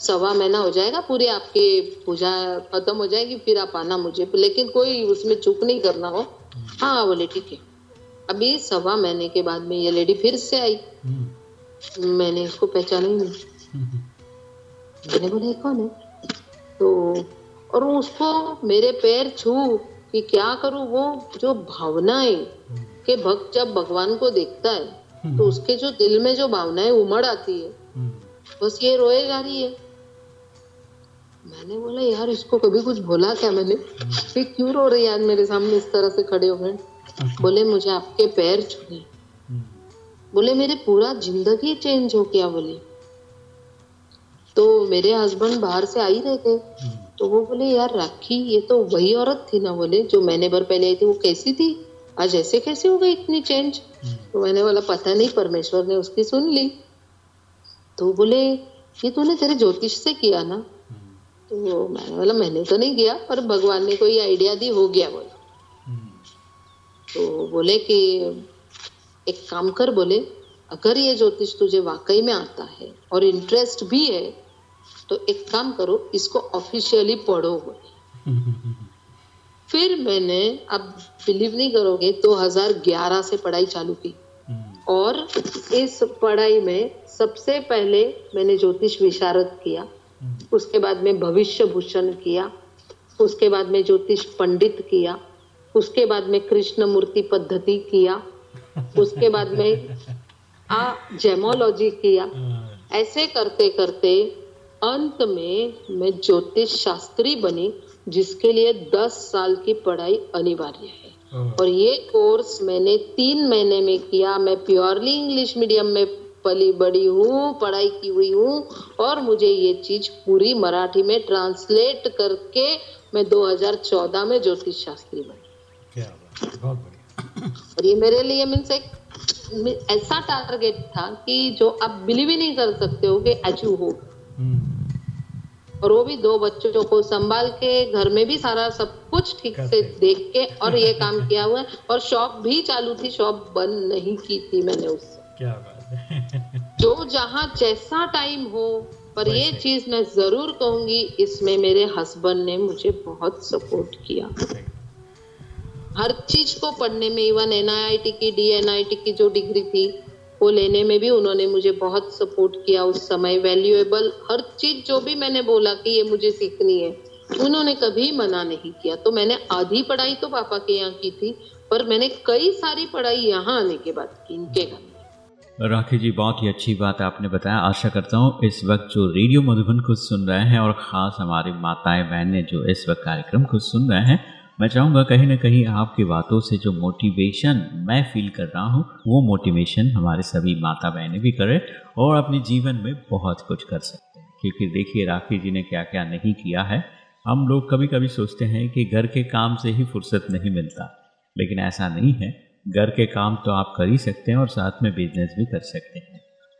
सवा महीना हो जाएगा पूरी आपकी पूजा खत्म हो जाएगी फिर आप आना मुझे। लेकिन कोई उसमें चूक नहीं करना हो। हाँ बोले ठीक है। अभी सवा महीने के बाद में ये लेडी फिर से आई। हम्म, मैंने इसको पहचाना ही नहीं। हम्म, मैंने बोला कौन है? तो और उसको मेरे पैर छू। कि क्या करूँ वो जो भावनाएँ कि भक्त जब भगवान को देखता है तो उसके जो दिल में जो भावनाएँ उमड़ आती है हम्म, बस ये रोए जा रही है। मैंने बोला यार इसको कभी कुछ बोला क्या मैंने? ये क्यों रो रही है आज मेरे सामने इस तरह से खड़े हो गए बोले मुझे आपके पैर छूने हम्म, बोले मेरे पूरा ज़िंदगी चेंज हो गया बोले। तो मेरे हस्बैंड बाहर से आ ही रहे थे हम्म, तो वो बोले यार राखी ये तो वही औरत थी ना बोले जो महीने भर पहले आई थी वो कैसी थी? आज ऐसे कैसे हो गई इतनी चेंज हम्म, तो मैंने बोला पता नहीं परमेश्वर ने उसकी सुन ली। तो बोले ये तूने तेरे ज्योतिष से किया ना? हम्म, तो मैंने बोला मैंने तो नहीं किया पर भगवान ने कोई आइडिया दी हो गया बोला हम्म, तो बोले कि एक काम कर बोले अगर ये ज्योतिष तुझे वाकई में आता है और इंटरेस्ट भी है तो एक काम करो इसको ऑफिशियली पढ़ो। फिर मैंने अब बिलीव नहीं करोगे 2011 से पढ़ाई चालू की। और इस पढ़ाई में सबसे पहले मैंने ज्योतिष विशारद किया उसके बाद में भविष्य भूषण किया उसके बाद में ज्योतिष पंडित किया उसके बाद में कृष्ण मूर्ति पद्धति किया उसके बाद में आ जेमोलॉजी किया। हाँ, ऐसे करते करते अंत में मैं ज्योतिष शास्त्री बनी जिसके लिए 10 साल की पढ़ाई अनिवार्य है। और ये कोर्स मैंने तीन महीने में किया। मैं प्योरली इंग्लिश मीडियम में पली बड़ी हूँ पढ़ाई की हुई हूँ और मुझे ये चीज़ पूरी मराठी में ट्रांसलेट करके मैं 2014 में ज्योतिष शास्त्री बनी। क्या बात बहुत और ये मेरे लिए मीन्स एक ऐसा टारगेट था कि जो आप बिलीव ही नहीं कर सकते हो कि अचीव हो हम्म, और वो भी दो बच्चों को संभाल के घर में भी सारा सब कुछ ठीक से देख के और ये काम किया हुआ है। और शॉप भी चालू थी शॉप बंद नहीं की थी मैंने उससे। क्या बात है। जो जहाँ जैसा टाइम हो पर ये चीज़ मैं ज़रूर कहूँगी इसमें मेरे हस्बैंड ने मुझे बहुत सपोर्ट किया। हर चीज़ को पढ़ने में इवन एनआईटी की डीएनआईटी की जो डिग्री थी वो लेने में भी उन्होंने मुझे बहुत सपोर्ट किया उस समय वैल्यूएबल हर चीज़ जो भी मैंने बोला कि ये मुझे सीखनी है, उन्होंने कभी मना नहीं किया। तो मैंने आधी पढ़ाई तो पापा के यहाँ की थी, पर मैंने कई सारी पढ़ाई यहाँ आने के बाद की इनके घर। राखी जी, बहुत ही अच्छी बात आपने बताया। आशा करता हूँ इस वक्त जो रेडियो मधुबन को सुन रहे हैं और ख़ास हमारी माताएँ, बहनें जो इस वक्त कार्यक्रम को सुन रहे हैं मैं चाहूँगा कहीं ना कहीं आपकी बातों से जो मोटिवेशन मैं फील कर रहा हूँ, वो मोटिवेशन हमारे सभी माता बहनें भी करें और अपने जीवन में बहुत कुछ कर सकते हैं। क्योंकि देखिए, राखी जी ने क्या क्या नहीं किया है। हम लोग कभी कभी सोचते हैं कि घर के काम से ही फुर्सत नहीं मिलता, लेकिन ऐसा नहीं है। घर के काम तो आप कर ही सकते हैं और साथ में बिज़नेस भी कर सकते हैं।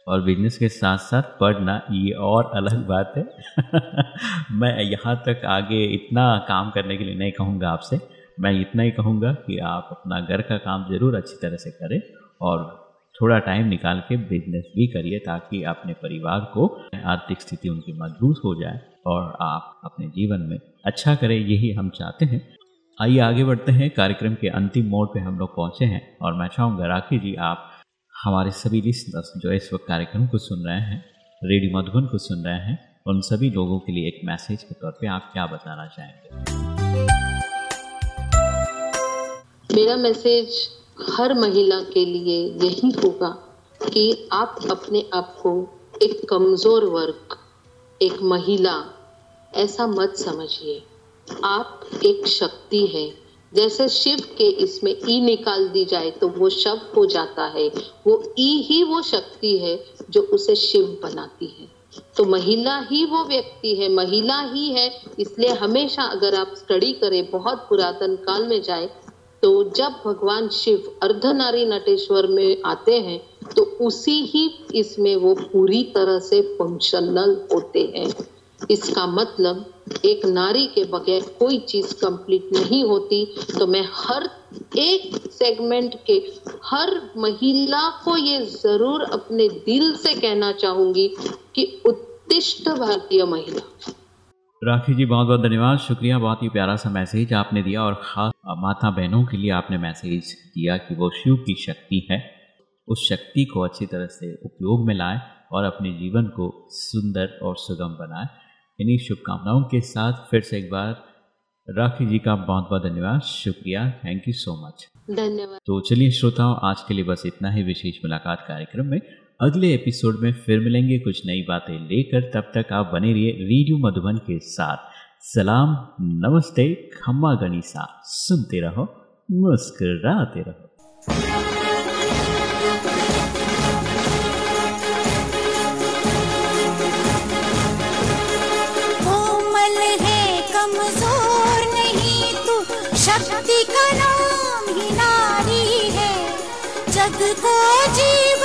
और बिज़नेस के साथ साथ पढ़ना ये और अलग बात है। मैं यहाँ तक आगे इतना काम करने के लिए नहीं कहूँगा आपसे। मैं इतना ही कहूँगा कि आप अपना घर का काम ज़रूर अच्छी तरह से करें और थोड़ा टाइम निकाल के बिज़नेस भी करिए ताकि अपने परिवार को आर्थिक स्थिति उनकी मज़बूत हो जाए और आप अपने जीवन में अच्छा करें, यही हम चाहते हैं। आइए आगे बढ़ते हैं। कार्यक्रम के अंतिम मोड़ पे हम लोग पहुँचे हैं और मैं चाहूँगा राखी जी, आप हमारे सभी लिसनर्स जो इस वक्त कार्यक्रम को सुन रहे हैं रेडियो मधुबन को सुन रहे हैं, उन सभी लोगों के लिए एक मैसेज के तौर पे आप क्या बताना चाहेंगे? मेरा मैसेज हर महिला के लिए यही होगा कि आप अपने आप को एक कमज़ोर वर्ग, एक महिला, ऐसा मत समझिए। आप एक शक्ति है। जैसे शिव के इसमें ई निकाल दी जाए तो वो शव हो जाता है। वो ई ही वो शक्ति है जो उसे शिव बनाती है। तो महिला ही वो व्यक्ति है, महिला ही है। इसलिए हमेशा अगर आप स्टडी करें, बहुत पुरातन काल में जाए तो जब भगवान शिव अर्धनारी नटेश्वर में आते हैं तो उसी ही इसमें वो पूरी तरह से फंक्शनल होते हैं। इसका मतलब एक नारी के बगैर कोई चीज़ कंप्लीट नहीं होती तो मैं हर एक सेगमेंट के हर महिला को ये ज़रूर अपने दिल से कहना चाहूँगी कि उत- उत्तिष्ठ भारतीय महिला। राखी जी बहुत बहुत धन्यवाद। शुक्रिया, बहुत ही प्यारा सा मैसेज आपने दिया और ख़ास माता बहनों के लिए आपने मैसेज दिया कि वो शिव की शक्ति है, उस शक्ति को अच्छी तरह से उपयोग में लाए और अपने जीवन को सुंदर और सुगम बनाए। इन्हीं शुभकामनाओं के साथ फिर से एक बार राखी जी का बहुत बहुत धन्यवाद। शुक्रिया। थैंक यू सो मच धन्यवाद। तो चलिए श्रोताओं आज के लिए बस इतना ही। विशेष मुलाकात कार्यक्रम में अगले एपिसोड में फिर मिलेंगे कुछ नई बातें लेकर। तब तक आप बने रहिए रेडियो मधुबन के साथ। सलाम नमस्ते खम्मा गणिसा। सुनते रहो मुस्कुराते रहो। शक्ति का नाम ही नारी है। जग को जीवन